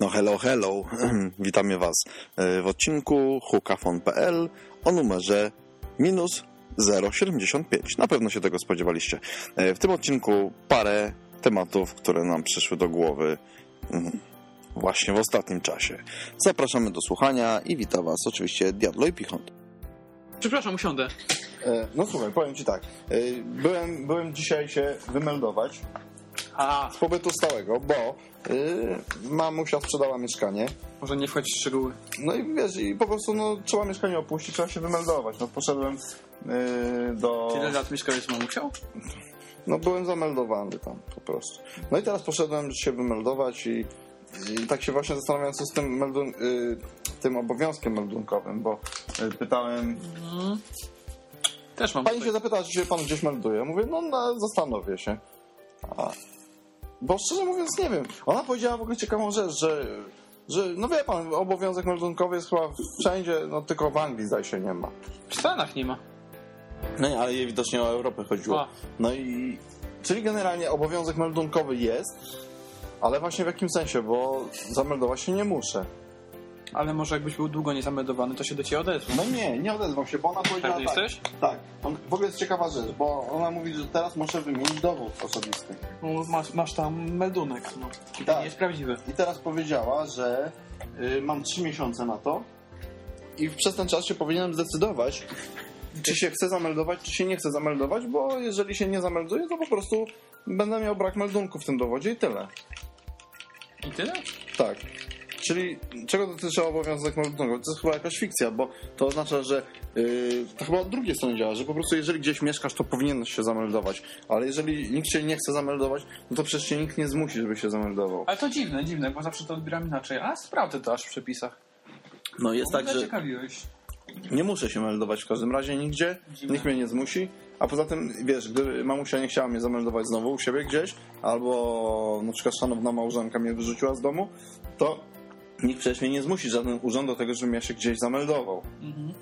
No hello, hello. Witamy Was e, w odcinku hukafon.pl o numerze minus 075. Na pewno się tego spodziewaliście. E, W tym odcinku parę tematów, które nam przyszły do głowy mm, właśnie w ostatnim czasie. Zapraszamy do słuchania i witam Was oczywiście Diablo i Pichont. Przepraszam, usiądę. E, No słuchaj, powiem Ci tak. Byłem, byłem dzisiaj się wymeldować A, z pobytu stałego, bo e, mamusia sprzedała mieszkanie. może nie wchodź w szczegóły. No i wiesz, i po prostu no, trzeba mieszkanie opuścić, trzeba się wymeldować. No poszedłem yy, do... Tyle lat mieszkałeś z mamusią? No byłem zameldowany tam po prostu. No i teraz poszedłem się wymeldować i, i tak się właśnie zastanawiam, co z tym, meldun, yy, tym obowiązkiem meldunkowym, bo yy, pytałem... Też mam. Pani tutaj- się zapytała, czy się pan gdzieś melduje. Mówię, no, no zastanowię się. A, bo szczerze mówiąc nie wiem. Ona powiedziała w ogóle ciekawą rzecz, że... Że, no wie pan, obowiązek meldunkowy jest chyba wszędzie, no tylko w Anglii zdaje się nie ma. W Stanach nie ma. No nie, ale jej widocznie o Europę chodziło. A. No i... Czyli generalnie obowiązek meldunkowy jest, ale właśnie w jakim sensie, bo zameldować się nie muszę. Ale może jakbyś był długo niezameldowany, to się do ciebie odezwał. No nie, nie odezwał się, bo ona powiedziała Pewny tak. jesteś? Tak, on, w ogóle jest ciekawa rzecz, bo ona mówi, że teraz muszę wymienić dowód osobisty. No, masz, masz tam meldunek. No. I Tak. nie jest prawdziwy. I teraz powiedziała, że y, mam trzy miesiące na to i przez ten czas się powinienem zdecydować, czy się chcę zameldować, czy się nie chcę zameldować, bo jeżeli się nie zamelduję, to po prostu będę miał brak meldunku w tym dowodzie i tyle. I tyle? Tak. Czyli czego dotyczy obowiązek meldunkowy? To jest chyba jakaś fikcja, bo to oznacza, że yy, to chyba od drugiej strony działa, że po prostu jeżeli gdzieś mieszkasz, to powinieneś się zameldować. Ale jeżeli nikt się nie chce zameldować, no to przecież się nikt nie zmusi, żeby się zameldował. Ale to dziwne, dziwne, bo zawsze to odbieram inaczej. A sprawdzę to aż w przepisach. No jest tak, że nie muszę się meldować w każdym razie nigdzie, Dziwne. nikt mnie nie zmusi. A poza tym, wiesz, gdyby mamusia nie chciała mnie zameldować znowu u siebie gdzieś, albo na przykład szanowna małżonka mnie wyrzuciła z domu, to nikt przecież mnie nie zmusi, żaden urząd do tego, żebym ja się gdzieś zameldował. Mhm.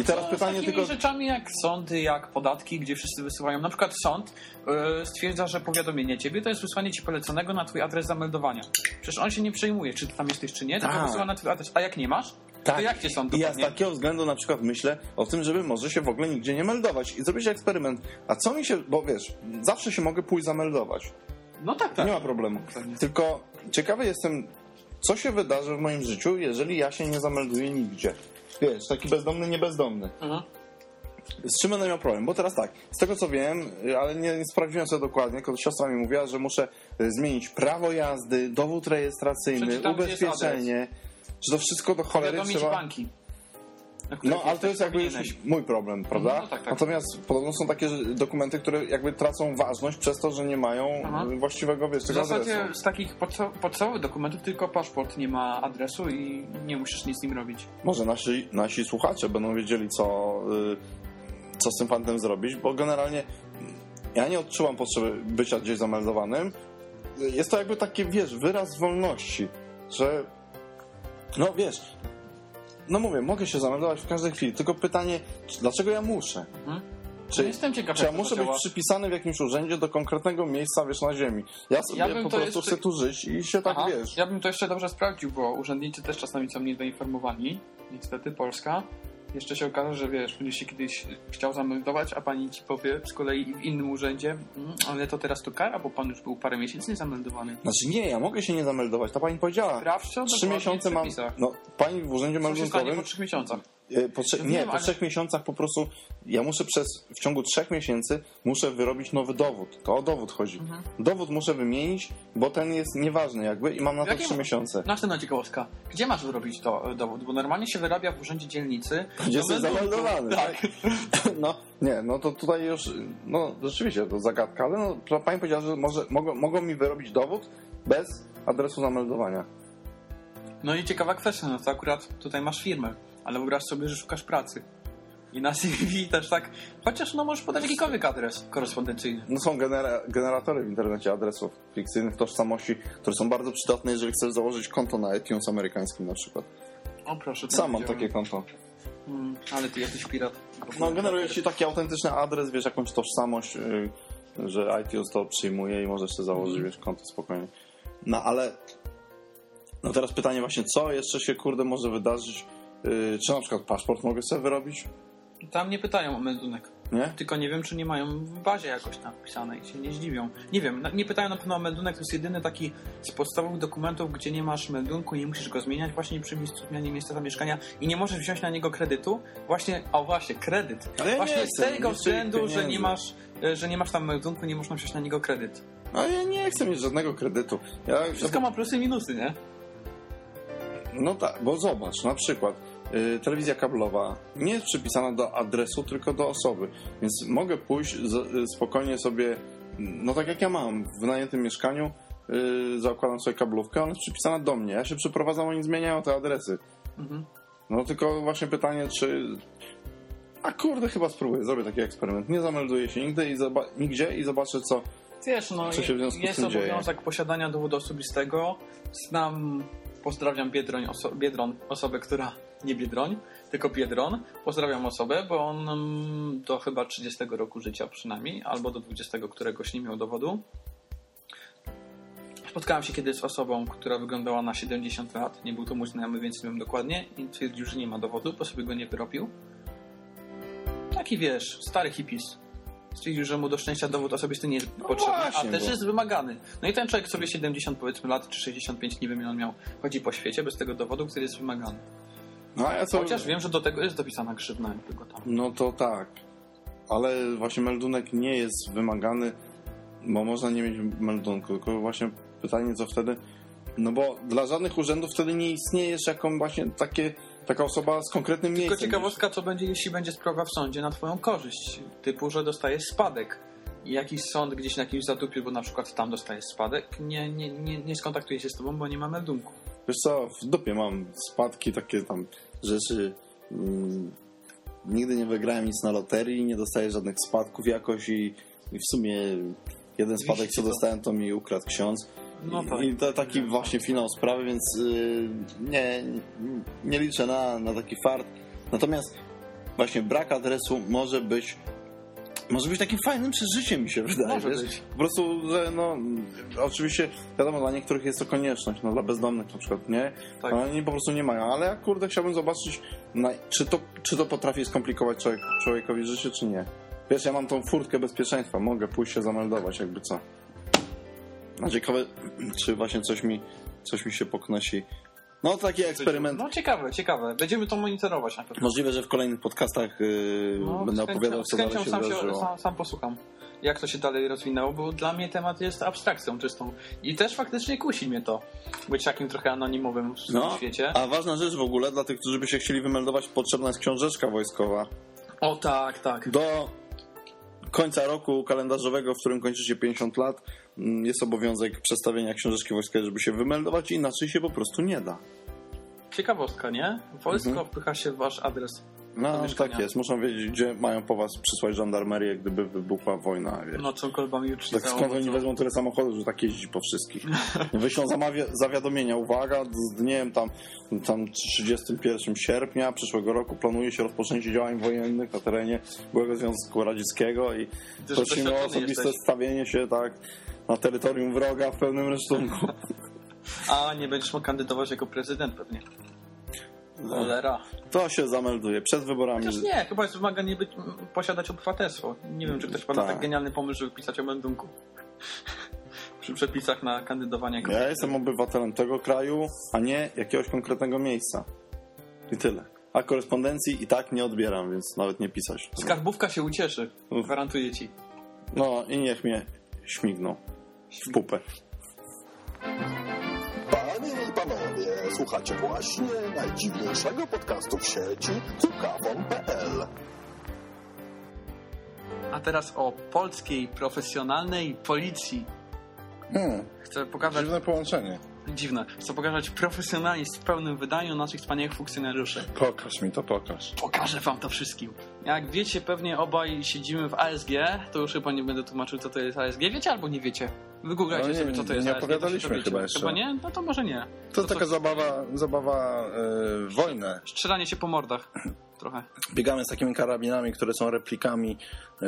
I teraz pytanie z tylko... rzeczami jak sądy, jak podatki, gdzie wszyscy wysyłają. Na przykład sąd e, stwierdza, że powiadomienie ciebie to jest wysłanie ci poleconego na twój adres zameldowania. Przecież on się nie przejmuje, czy ty tam jesteś, czy nie, tylko Tak. wysyła na twój adres. A jak nie masz, to jak cię sąd I ja z takiego względu na przykład myślę o tym, żeby może się w ogóle nigdzie nie meldować i zrobić eksperyment. A co mi się... Bo wiesz, zawsze się mogę pójść zameldować. No tak, tak. Nie ma problemu. Pewnie. Tylko ciekawy jestem, co się wydarzy w moim życiu, jeżeli ja się nie zamelduję nigdzie. Wiesz, taki bezdomny, nie bezdomny. Mhm. Z czym będę miał problem? Bo teraz tak, z tego co wiem, ale nie, nie sprawdziłem sobie dokładnie, tylko siostra mi mówiła, że muszę y, zmienić prawo jazdy, dowód rejestracyjny, Przeczytam, ubezpieczenie, że to wszystko do cholery trzeba... banki. No, ale to jest jakby powinieneś. mój problem, prawda? No, tak, tak. Natomiast podobno są takie dokumenty, które jakby tracą ważność przez to, że nie mają Aha. właściwego, wiesz, W tego zasadzie adresu. z takich podsta- podstawowych dokumentów tylko paszport nie ma adresu i nie musisz nic z nim robić. Może nasi, nasi słuchacze będą wiedzieli, co, y, co z tym fantem zrobić, bo generalnie ja nie odczuwam potrzeby bycia gdzieś zameldowanym. Jest to jakby taki, wiesz, wyraz wolności, że no wiesz, no mówię, mogę się zameldować w każdej chwili, tylko pytanie, dlaczego ja muszę? Mhm. Czy, Jestem ciekaw, czy ja muszę być przypisany w jakimś urzędzie do konkretnego miejsca, wiesz, na ziemi? Ja sobie Ja bym po prostu jeszcze- chcę tu żyć i się tak, Aha, wiesz... Ja bym to jeszcze dobrze sprawdził, bo urzędnicy też czasami są niedoinformowani. Niestety Polska. Jeszcze się okaże, że wiesz, będziesz się kiedyś chciał zameldować, a pani ci powie z kolei w innym urzędzie, "Mm, ale to teraz to kara, bo pan już był parę miesięcy niezameldowany. Znaczy nie, ja mogę się nie zameldować, ta pani powiedziała. Sprawdź to Trzy miesiące mam. No, pani w urzędzie Co meldunkowym. po trzech miesiącach? E, Po nie, po trzech miesiącach po prostu ja muszę przez w ciągu trzech miesięcy muszę wyrobić nowy dowód. To o dowód chodzi. Mhm. Dowód muszę wymienić, bo ten jest nieważny jakby i mam na to trzy miesiące. Następna ciekawostka. Gdzie masz wyrobić to e, dowód? Bo normalnie się wyrabia w urzędzie dzielnicy. Gdzie meldunku. zameldowany, Tak. No, nie, no to tutaj już, no rzeczywiście to zagadka, ale no, pani powiedziała, że może, mogą, mogą mi wyrobić dowód bez adresu zameldowania. No i ciekawa kwestia, no to akurat tutaj masz firmę, ale wyobraź sobie, że szukasz pracy. I na CV też tak, chociaż no możesz podać jakikolwiek adres korespondencyjny. No są genera- generatory w internecie adresów fikcyjnych tożsamości, które są bardzo przydatne, jeżeli chcesz założyć konto na iTunes amerykańskim na przykład. O proszę. Sam mam takie konto. Mm, ale ty jesteś pirat. No generuje ci taki autentyczny adres, wiesz, jakąś tożsamość, yy, że iTunes to przyjmuje i możesz sobie założyć, wiesz, konto spokojnie. No ale no teraz pytanie właśnie, co jeszcze się kurde może wydarzyć? Yy, czy na przykład paszport mogę sobie wyrobić? Tam nie pytają o meldunek. Nie? Tylko nie wiem, czy nie mają w bazie jakoś tam wpisane i się nie zdziwią. Nie wiem, na- nie pytają na pewno o meldunek, to jest jedyny taki z podstawowych dokumentów, gdzie nie masz meldunku, nie musisz go zmieniać właśnie przy miejscu zmianie miejsca zamieszkania i nie możesz wziąć na niego kredytu. Właśnie, o właśnie, kredyt. Ale właśnie nie z tego względu, że nie masz e, że nie masz tam meldunku, nie można wziąć na niego kredyt. A ja nie chcę mieć żadnego kredytu. Ja, Wszystko ma plusy i minusy, nie? No tak, bo zobacz, na przykład y, telewizja kablowa nie jest przypisana do adresu, tylko do osoby. Więc mogę pójść z, y, spokojnie sobie, no tak jak ja mam, w wynajętym mieszkaniu, y, zakładam sobie kablówkę, ona jest przypisana do mnie. Ja się przeprowadzam, oni zmieniają te adresy. Mhm. No tylko właśnie pytanie, czy... A kurde, chyba spróbuję, zrobię taki eksperyment. Nie zamelduję się nigdy i nigdzie i zobaczę, co... Wiesz, no Co się w związku z jest tym dzieje? obowiązek posiadania dowodu osobistego. Znam, pozdrawiam Biedroń, oso- Biedron, osobę, która nie Biedroń, tylko Biedron. Pozdrawiam osobę, bo on mm, do chyba 30 roku życia przynajmniej, albo do 20 któregoś nie miał dowodu. Spotkałem się kiedyś z osobą, która wyglądała na 70 lat. Nie był to mój znajomy, więc nie wiem dokładnie. I twierdził, że nie ma dowodu, bo sobie go nie wyrobił. Taki wiesz, stary hipis. Stwierdził, że mu do szczęścia dowód osobisty nie jest potrzebny, No właśnie, a też bo- jest wymagany. No i ten człowiek sobie 70 powiedzmy lat, czy 65, nie wiem ile on miał, chodzi po świecie bez tego dowodu, który jest wymagany. No ja co... Chociaż wiem, że do tego jest dopisana grzywna, jakby go tam. No to tak. Ale właśnie meldunek nie jest wymagany, bo można nie mieć meldunku. Tylko właśnie pytanie, co wtedy. No bo dla żadnych urzędów wtedy nie istniejesz jako właśnie takie, taka osoba z konkretnym Tylko miejscem. ciekawostka, co będzie, jeśli będzie sprawa w sądzie na twoją korzyść. Typu, że dostajesz spadek. I jakiś sąd gdzieś na jakimś zatupiu, bo na przykład tam dostajesz spadek, nie, nie, nie, nie skontaktuje się z tobą, bo nie ma meldunku. Wiesz co, w dupie mam spadki, takie tam rzeczy. Mm, nigdy nie wygrałem nic na loterii, nie dostaję żadnych spadków jakoś i, i w sumie jeden spadek, co dostałem, to mi ukradł ksiądz. No tak. I to taki właśnie finał sprawy, więc yy, nie, nie liczę na, na taki fart. Natomiast właśnie brak adresu może być może być takim fajnym przeżyciem, mi się wydaje. Może wiesz? być. Po prostu, że no, oczywiście, wiadomo, dla niektórych jest to konieczność, no dla bezdomnych na przykład, nie? Tak. No, oni po prostu nie mają, ale ja kurde chciałbym zobaczyć, czy, to, czy to potrafi skomplikować człowiek, człowiekowi życie, czy nie. Wiesz, ja mam tą furtkę bezpieczeństwa, mogę pójść się zameldować, jakby co. A ciekawe, czy właśnie coś mi, coś mi się poknosi. No taki eksperyment. No ciekawe, ciekawe. Będziemy to monitorować na pewno. Możliwe, że w kolejnych podcastach yy, No, będę opowiadał, co dalej się sam, wydarzyło. sam, sam posłucham, jak to się dalej rozwinęło, bo dla mnie temat jest abstrakcją czystą. I też faktycznie kusi mnie to, być takim trochę anonimowym w No, świecie. a ważna rzecz w ogóle, dla tych, którzy by się chcieli wymeldować, potrzebna jest książeczka wojskowa. O tak, tak. Do końca roku kalendarzowego, w którym kończycie 50 lat, mm, jest obowiązek przedstawienia książeczki wojskowej, żeby się wymeldować, inaczej się po prostu nie da. Ciekawostka, nie? Wojsko Mhm. wpycha się w wasz adres. No, tak jest. Muszą wiedzieć, gdzie mają po was przysłać żandarmerię, gdyby wybuchła wojna. No co kolbami uczyć Tak skąd oni wezmą tyle samochodów, że tak jeździ po wszystkich? Wyślą zawiadomienia. Uwaga, z dniem tam, tam 31 sierpnia przyszłego roku planuje się rozpoczęcie działań wojennych na terenie byłego Związku Radzieckiego i Też prosimy o osobiste jesteś. stawienie się tak na terytorium wroga w pełnym rynsztunku. A nie będziesz mógł kandydować jako prezydent pewnie. Cholera. To się zamelduje przed wyborami. Chociaż nie, chyba jest wymaganie być, posiadać obywatelstwo. Nie wiem, czy ktoś ma Tak. tak genialny pomysł, żeby pisać o meldunku. Przy przepisach na kandydowanie Ja jestem obywatelem tego kraju, a nie jakiegoś konkretnego miejsca. I tyle. A korespondencji i tak nie odbieram, więc nawet nie pisać. Skarbówka się ucieszy, Uf. gwarantuję ci. No i niech mnie śmigną w pupę. Słuchacie właśnie najdziwniejszego podcastu w sieci hukawon.pl A teraz o polskiej profesjonalnej policji. Hmm, Chcę pokazać, dziwne połączenie. dziwne, chcę pokazać profesjonalizm w pełnym wydaniu naszych wspaniałych funkcjonariuszy. Pokaż mi to, pokaż. Pokażę wam to wszystkim. Jak wiecie, pewnie obaj siedzimy w ASG, to już chyba nie będę tłumaczył, co to jest ASG. Wiecie albo nie wiecie? Wygooglajcie No sobie, co to jest nie opowiadaliśmy chyba jeszcze. Chyba nie? No to może nie. To, To taka zabawa, zabawa e, w wojnę. Strzelanie się po mordach. Trochę. Biegamy z takimi karabinami, które są replikami e,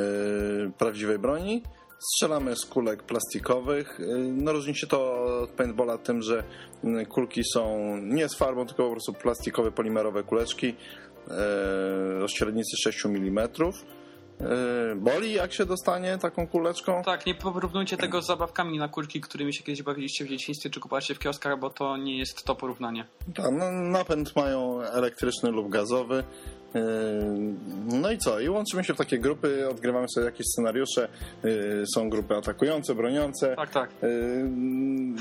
prawdziwej broni, strzelamy z kulek plastikowych. Y, No różni się to od paintballa tym, że kulki są nie z farbą, tylko po prostu plastikowe, polimerowe kuleczki y, o średnicy 6 mm. Boli jak się dostanie taką kuleczką? Tak, nie porównujcie tego z zabawkami na kulki, którymi się kiedyś bawiliście w dzieciństwie, czy kupowaliście w kioskach, bo to nie jest to porównanie. Tak, no, napęd mają elektryczny lub gazowy. No i co? I łączymy się w takie grupy, odgrywamy sobie jakieś scenariusze. Yy, Są grupy atakujące, broniące. Tak, tak.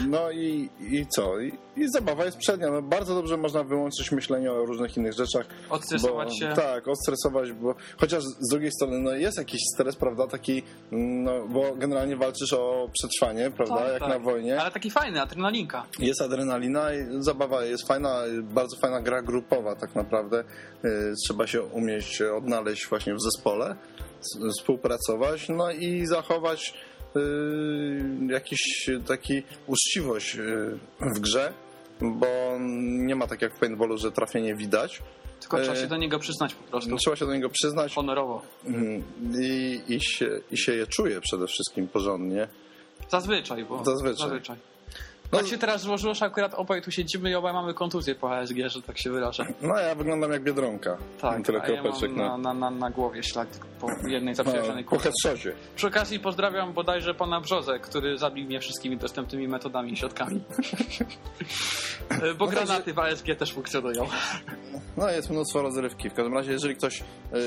No i, i co? I, I zabawa jest przednia. No, bardzo dobrze można wyłączyć myślenie o różnych innych rzeczach. Odstresować bo, się. Tak, odstresować, bo chociaż z drugiej strony no, jest jakiś stres, prawda, taki, no, bo generalnie walczysz o przetrwanie, prawda, Tak, jak tak. na wojnie. Ale taki fajny, adrenalinka. Jest adrenalina i zabawa jest fajna, bardzo fajna gra grupowa tak naprawdę. Yy, Trzeba się umieć odnaleźć właśnie w zespole, współpracować, no i zachować yy, jakiś taki uczciwość yy, w grze, bo nie ma tak jak w paintballu, że trafienie widać. Tylko trzeba E, się do niego przyznać po prostu. Trzeba się do niego przyznać Honorowo. mm, i, i, się, i się je czuje przede wszystkim porządnie. Zazwyczaj, bo... Zazwyczaj. Zazwyczaj. No- Tak się teraz złożyło, że akurat obaj tu siedzimy i obaj mamy kontuzję po HSG, że tak się wyrażę. No ja wyglądam jak Biedronka. Tak, Tyle a ja mam na, na, na, na, głowie ślad po jednej po kurce. headshocie. Przy okazji pozdrawiam bodajże pana Brzozę, który zabił mnie wszystkimi dostępnymi metodami i środkami. Bo No granaty w ASG też funkcjonują. No jest mnóstwo rozrywki. W każdym razie, jeżeli ktoś yy,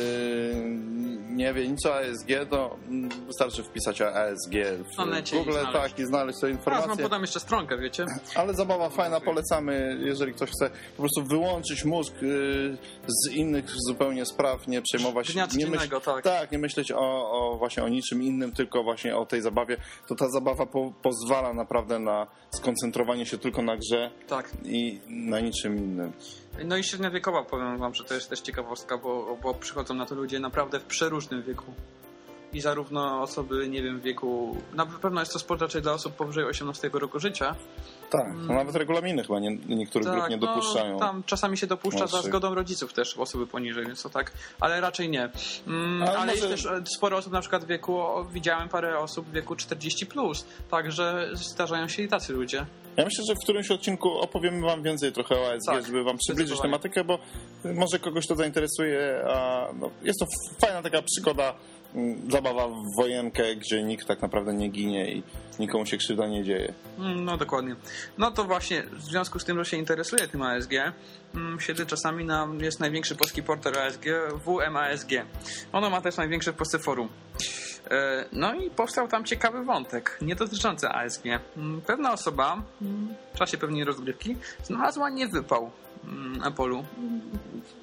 nie wie nic o ASG, to mm, wystarczy wpisać ASG w Na necie i Google znaleźć. tak, i znaleźć te Teraz wam podam jeszcze stronkę, wiecie? Ale zabawa fajna, polecamy, jeżeli ktoś chce po prostu wyłączyć mózg yy, z innych zupełnie spraw, nie przejmować Dnia nie myśl, tak. tak, nie myśleć o, o właśnie o niczym innym, tylko właśnie o tej zabawie, to ta zabawa po, pozwala naprawdę na skoncentrowanie się tylko na grze Tak. i na niczym innym. No i średnia wiekowa, powiem wam, że to jest też ciekawostka, bo, bo przychodzą na to ludzie naprawdę w przeróżnym wieku. I zarówno osoby, nie wiem, w wieku... Na pewno jest to sport raczej dla osób powyżej 18 roku życia. Tak, no nawet regulaminy chyba nie, niektórych grup nie dopuszczają. No, tam czasami się dopuszcza za młodszych. zgodą rodziców też osoby poniżej, więc to tak, ale raczej nie. Mm, Ale ale może- jest też e, sporo osób na przykład w wieku, widziałem parę osób w wieku 40 plus, także zdarzają się i tacy ludzie. Ja myślę, że w którymś odcinku opowiemy wam więcej trochę o ASG, Tak, żeby wam przybliżyć tematykę, bo może kogoś to zainteresuje, a no, jest to fajna taka przygoda, mm, zabawa w wojenkę, gdzie nikt tak naprawdę nie ginie i nikomu się krzywda nie dzieje. Mm, No dokładnie. No to właśnie w związku z tym, że się interesuje tym ASG, mm, siedzę czasami na, jest największy polski portal ASG, WMASG. Ono ma też największe w Polsce forum. E, No i powstał tam ciekawy wątek, nie dotyczący ASG. Mm, Pewna osoba mm, w czasie pewnej rozgrywki znalazła niewypał mm, Apollo.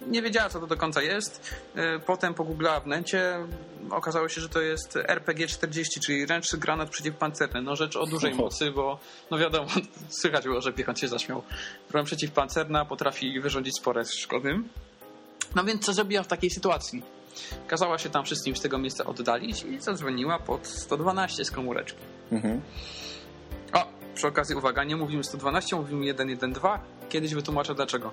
Nie wiedziała, co to do końca jest. E, Potem pogooglała w necie. Okazało się, że to jest RPG-40, czyli ręczny granat przeciwpancerny. No rzecz o dużej mocy, bo no wiadomo, słychać było, że piechot się zaśmiał. Broń przeciwpancerna potrafi wyrządzić spore szkody. No więc co zrobiła w takiej sytuacji? Kazała się tam wszystkim z tego miejsca oddalić i zadzwoniła pod 112 z komóreczki. Mhm. O, przy okazji uwaga, nie mówimy 112, mówimy 112. Kiedyś wytłumaczę dlaczego.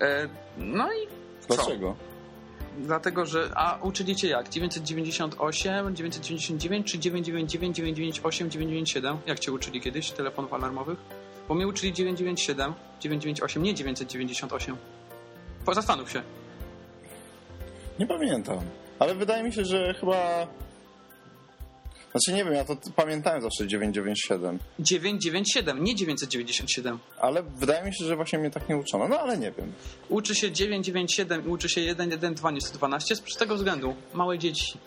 E, no i co? Dlaczego? Dlatego, że. A uczyli cię jak? 998, 999 czy 999, 998, 997? Jak cię uczyli kiedyś telefonów alarmowych? Bo mnie uczyli 997, 998, nie 998. Po- Zastanów się. Nie pamiętam. Ale wydaje mi się, że chyba... Znaczy nie wiem, ja to pamiętałem zawsze 997, 997, nie 997. ale wydaje mi się, że właśnie mnie tak nie uczono. No ale nie wiem. Uczy się 997 i uczy się 112, nie 112 z tego względu. Małe dzieci.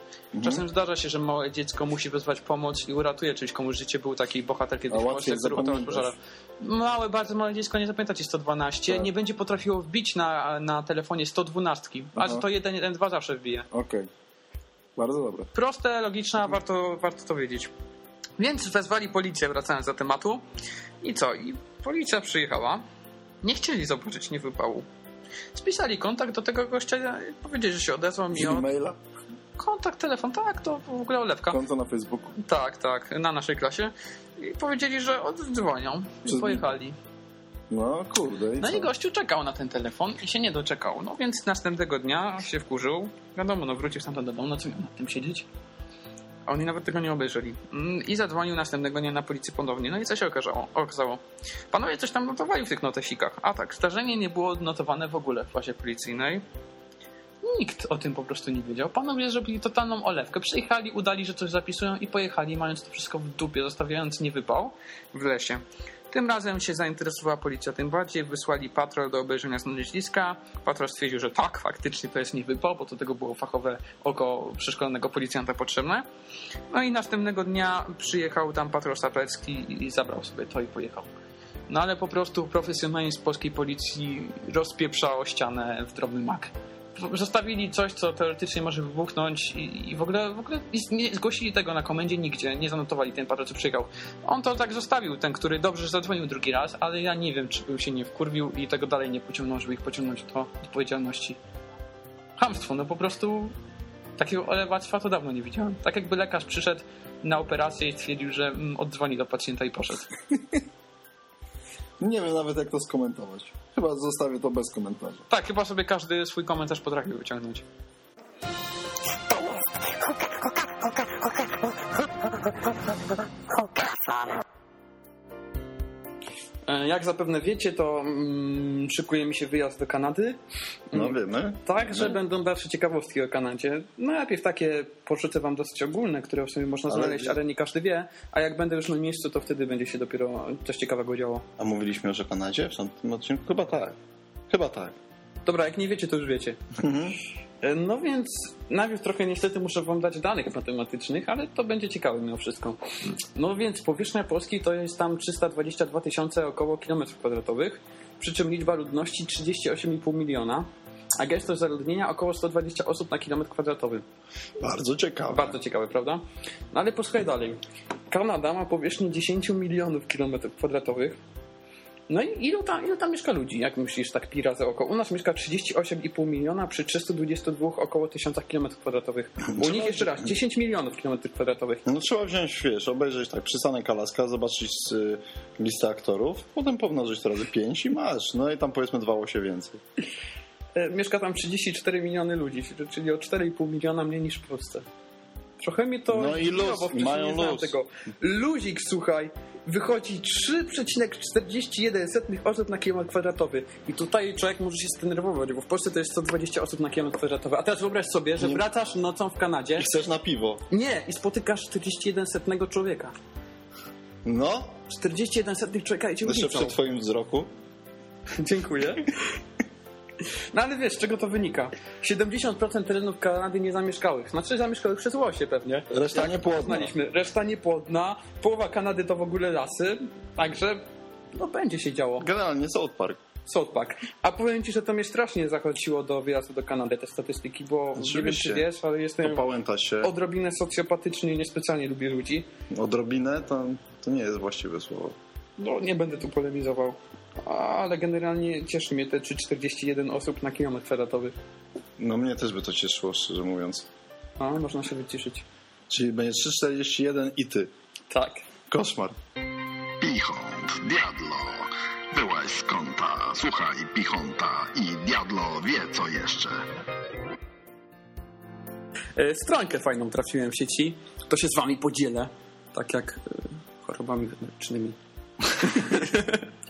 Czasem zdarza się, że małe dziecko musi wezwać pomoc i uratuje czymś komuś życie. Był taki bohater kiedyś w Polsce, który uratował pożara. Małe, bardzo małe dziecko nie zapamięta ci 112, Tak. nie będzie potrafiło wbić na, na telefonie 112, a Aha. że to 112 zawsze wbije. Okej. Bardzo dobre. Proste, logiczne, warto, warto to wiedzieć. Więc wezwali policję, wracając do tematu. I co? I policja przyjechała. Nie chcieli zobaczyć niewypału. Spisali kontakt do tego gościa, powiedzieli, że się odezwą mi o maila, kontakt, telefon, tak, to w ogóle olewka. konto na Facebooku. Tak, tak, na naszej klasie. I powiedzieli, że oddzwonią. I pojechali. No kurde. I No co? i gościu czekał na ten telefon i się nie doczekał. No więc następnego dnia się wkurzył. Wiadomo, no wrócił stamtąd do domu, no co miał nad tym siedzieć? a oni nawet tego nie obejrzeli. Mm, I zadzwonił następnego dnia na policję ponownie. No i co się okazało? okazało? Panowie coś tam notowali w tych notesikach. A tak, zdarzenie nie było odnotowane w ogóle w bazie policyjnej. Nikt o tym po prostu nie wiedział. Panowie zrobili totalną olewkę. Przyjechali, udali, że coś zapisują i pojechali, mając to wszystko w dupie, zostawiając niewypał w lesie. Tym razem się zainteresowała policja tym bardziej, wysłali patrol do obejrzenia znaleziska. Patrol stwierdził, że tak, faktycznie to jest niewypał, bo do tego było fachowe oko przeszkolonego policjanta potrzebne. No i następnego dnia przyjechał tam patrol saperski i zabrał sobie to i pojechał. No ale po prostu profesjonalizm polskiej policji rozpieprzało ścianę w drobny mak zostawili coś, co teoretycznie może wybuchnąć i, i w ogóle, w ogóle nie zgłosili tego na komendzie nigdzie, nie zanotowali ten patrol, co przyjechał. On to tak zostawił, ten, który dobrze zadzwonił drugi raz, ale ja nie wiem, czy bym się nie wkurwił i tego dalej nie pociągnął, żeby ich pociągnąć do odpowiedzialności. Hamstwo, no po prostu takiego elewactwa to dawno nie widziałem. Tak jakby lekarz przyszedł na operację i stwierdził, że mm, oddzwoni do pacjenta i poszedł. Nie wiem nawet jak to skomentować. Chyba zostawię to bez komentarza. Tak, chyba sobie każdy swój komentarz potrafi wyciągnąć. Jak zapewne wiecie, to mm, szykuje mi się wyjazd do Kanady. No wiemy. Tak, że będą dalsze ciekawostki o Kanadzie. No najpierw takie porzucę wam dosyć ogólne, które w sumie można Ale znaleźć, wie- ale nie każdy wie. A jak będę już na miejscu, to wtedy będzie się dopiero coś ciekawego działo. A mówiliśmy już o Kanadzie w tym odcinku? Chyba tak. Chyba tak. Dobra, jak nie wiecie, to już wiecie. E, No więc najpierw trochę niestety muszę wam dać danych matematycznych, ale to będzie ciekawe mimo wszystko. No więc powierzchnia Polski to jest tam 322 tysiące około kilometrów kwadratowych, przy czym liczba ludności 38,5 miliona, a gęstość zaludnienia około 120 osób na kilometr kwadratowy. Bardzo ciekawe. Bardzo ciekawe, prawda? No ale posłuchaj dalej. Kanada ma powierzchnię 10 milionów kilometrów kwadratowych. No i ilu tam, ilu tam mieszka ludzi, jak myślisz, tak pi razy oko? U nas mieszka 38,5 miliona przy 322 około 1000 kilometrów kwadratowych. U nich jeszcze raz, 10 milionów kilometrów kwadratowych. No trzeba wziąć, wiesz, obejrzeć tak przystanek Alaska, zobaczyć y, listę aktorów, potem pomnożyć to razy 5 i masz. No i tam powiedzmy dwa łosie więcej. E, Mieszka tam 34 miliony ludzi, czyli o 4,5 miliona mniej niż w Polsce. Trochę mi to... No i luz, bo mają nie luz. Tego. Luzik, słuchaj, wychodzi 3,41 osób na kilometr kwadratowy. I tutaj człowiek może się zdenerwować, bo w Polsce to jest 120 osób na kilometr kwadratowy. A teraz wyobraź sobie, że wracasz nocą w Kanadzie. I chcesz na piwo. Nie, i spotykasz 41 setnego człowieka. No, 41 setnych człowieka idzie jeszcze ulicą. przy twoim wzroku. Dziękuję. No ale wiesz, z czego to wynika? 70% terenów Kanady niezamieszkałych. Znaczy zamieszkałych przez łosie pewnie. Reszta Jak niepłodna. Znaliśmy. Reszta niepłodna. Połowa Kanady to w ogóle lasy. Także no będzie się działo. Generalnie South Park. South Park. A powiem ci, że to mnie strasznie zachęciło do wyjazdu do Kanady, te statystyki, bo nie wiem Oczywiście. czy wiesz, ale jestem Opałęta się. odrobinę socjopatyczny i niespecjalnie lubię ludzi. Odrobinę to, to nie jest właściwe słowo. No nie będę tu polemizował. Ale generalnie cieszy mnie te 341 osób na kilometr kwadratowy. No mnie też by to cieszyło, szczerze mówiąc. A, można się wyciszyć. Czyli będzie 341 i ty. Tak. Koszmar. Pichont, Diablo. Byłeś z kąta, słuchaj Pichonta i Diablo wie co jeszcze. E, Stronkę fajną trafiłem w sieci. To się z wami podzielę. Tak jak e, chorobami wewnętrznymi.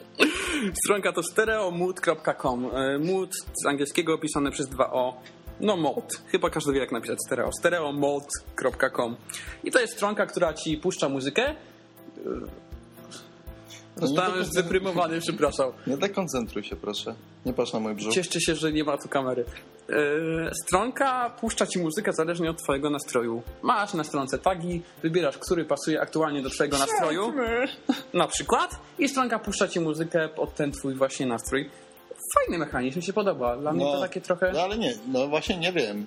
Stronka to stereomood.com. E, Mood z angielskiego pisane przez dwa O. No mod. Chyba każdy wie jak napisać stereo. stereomod.com. I to jest stronka, która ci puszcza muzykę. Zostałem nie już zdeprymowany, przepraszam. Nie dekoncentruj się, proszę. Nie patrz na mój brzuch. Cieszcie się, że nie ma tu kamery. E, stronka puszcza ci muzykę zależnie od twojego nastroju. Masz na stronce tagi, wybierasz, który pasuje aktualnie do twojego nastroju. Na przykład. I stronka puszcza ci muzykę pod ten twój właśnie nastrój. Fajny mechanizm, mi się podoba. Dla mnie to takie trochę... No ale nie, no właśnie nie wiem.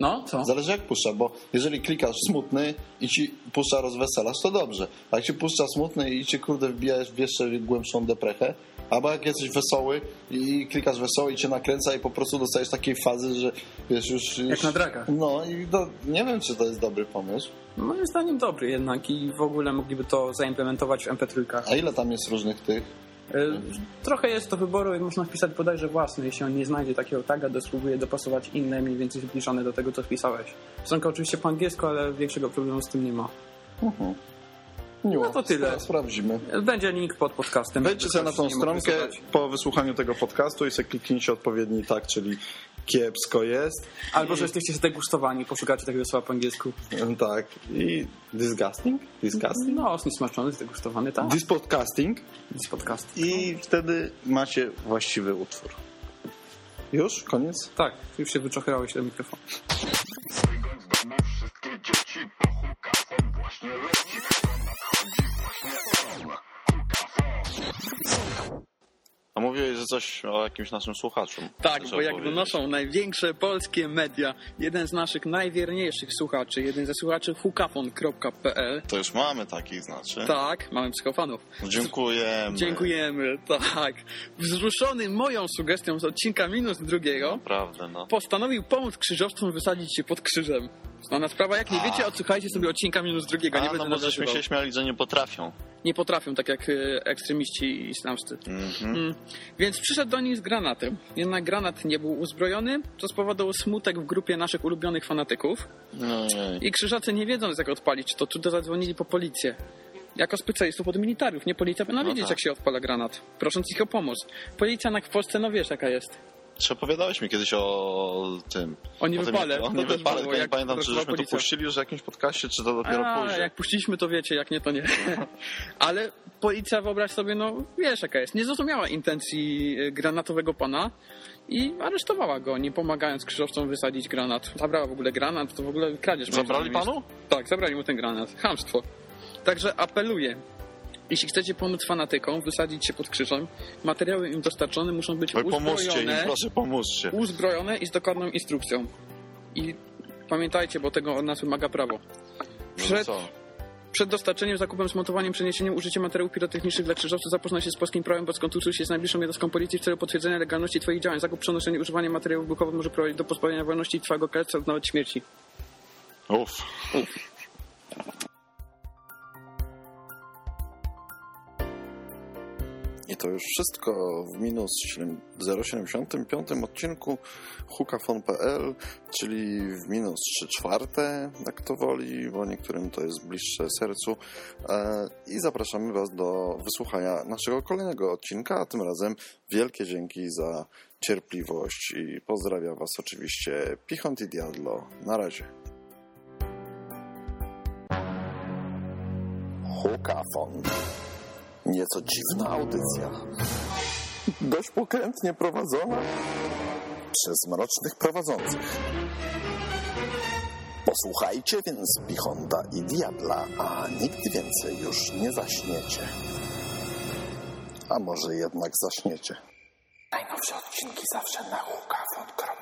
No, co? Zależy jak puszcza, bo jeżeli klikasz smutny i ci puszcza rozweselasz, to dobrze. A jak ci puszcza smutny i ci kurde wbijesz w jeszcze głębszą deprechę, albo jak jesteś wesoły i klikasz wesoły i cię nakręca i po prostu dostajesz takiej fazy, że wiesz już... już Jak na dragach. No i to, nie wiem, czy to jest dobry pomysł. Moim zdaniem dobry jednak i w ogóle mogliby to zaimplementować w MP3. A ile tam jest różnych tych? Y, Trochę jest to wyboru i można wpisać bodajże własny. Jeśli on nie znajdzie takiego taga, to spróbuje dopasować inne, mniej więcej zbliżone do tego, co wpisałeś. Stronka oczywiście po angielsku, ale większego problemu z tym nie ma. Miło. No to tyle. Spra- Sprawdzimy. Będzie link pod podcastem. Wejdźcie sobie na tą stronkę po wysłuchaniu tego podcastu i sobie kliknijcie odpowiedni tak, czyli kiepsko jest. Albo, że jesteście zdegustowani, poszukacie takiego słowa po angielsku. Tak. I disgusting? Disgusting? No, niesmaczony, zdegustowany, tak. This podcasting Z podcast. i wtedy macie właściwy utwór. Już? Koniec? Tak, już się wyczochrałeś do mikrofonu. A mówiłeś, coś o jakimś naszym słuchaczu. Tak, bo jak donoszą największe polskie media, jeden z naszych najwierniejszych słuchaczy, jeden ze słuchaczy hukafon.pl, To już mamy takich, znaczy. tak, mamy psychofanów. Dziękujemy. Dziękujemy, tak. Wzruszony moją sugestią z odcinka minus drugiego, Naprawdę, no. postanowił pomóc krzyżowcom wysadzić się pod krzyżem. Znana sprawa, jak nie wiecie, odsłuchajcie sobie odcinka minus drugiego, nie A, no będę bo żeśmy nazywał. się śmiali, że nie potrafią. Nie potrafią, tak jak e, ekstremiści islamscy. Mhm. Mm. Więc przyszedł do nich z granatem. Jednak granat nie był uzbrojony, co spowodowało smutek w grupie naszych ulubionych fanatyków. Ojej. I krzyżacy nie wiedząc jak odpalić to, to zadzwonili po policję. Jako specjalistów od militariów, nie policja powinna No wiedzieć tak. jak się odpala granat, prosząc ich o pomoc. Policja na w Polsce, no wiesz jaka jest. Czy opowiadałeś mi kiedyś o tym? O niewypale. O To nie też wypale, było, tylko nie jak pamiętam, czy żeśmy to puścili już w jakimś podcaście, czy to dopiero A, później. jak puściliśmy to wiecie, jak nie to nie. Ale policja, wyobraź sobie, no wiesz jaka jest, nie zrozumiała intencji e, granatowego pana i aresztowała go, nie pomagając krzyżowcom wysadzić granat. Zabrała w ogóle granat, to w ogóle kradzież. Zabrali panu? Tak, zabrali mu ten granat. Chamstwo. Także apeluję. Jeśli chcecie pomóc fanatykom, wysadzić się pod krzyżem, materiały im dostarczone muszą być Oj, pomóżcie im, uzbrojone, proszę, pomóżcie. uzbrojone i z dokładną instrukcją. I pamiętajcie, bo tego od nas wymaga prawo. No Przed, co? przed dostarczeniem, zakupem, zmontowaniem, przeniesieniem, użyciem materiałów pirotechnicznych dla krzyżowców zapoznaj się z polskim prawem, bo skonsultuj się z najbliższą jednostką policji w celu potwierdzenia legalności Twoich działań. Zakup, przenoszenie, używanie materiałów wybuchowych może prowadzić do pozbawienia wolności Twojego krewca nawet śmierci. Uff. To już wszystko w minus 075 odcinku hukafon.pl, czyli w minus 3 czwarte, jak to woli, bo niektórym to jest bliższe sercu. E, I zapraszamy Was do wysłuchania naszego kolejnego odcinka, a tym razem wielkie dzięki za cierpliwość i pozdrawiam Was oczywiście Pichont i Diadlo. Na razie. Hukafon. Nieco dziwna audycja. Dość pokrętnie prowadzona przez mrocznych prowadzących. Posłuchajcie więc Pichonda i Diabla, a nigdy więcej już nie zaśniecie. A może jednak zaśniecie. Najnowsze odcinki zawsze na hukafon.pl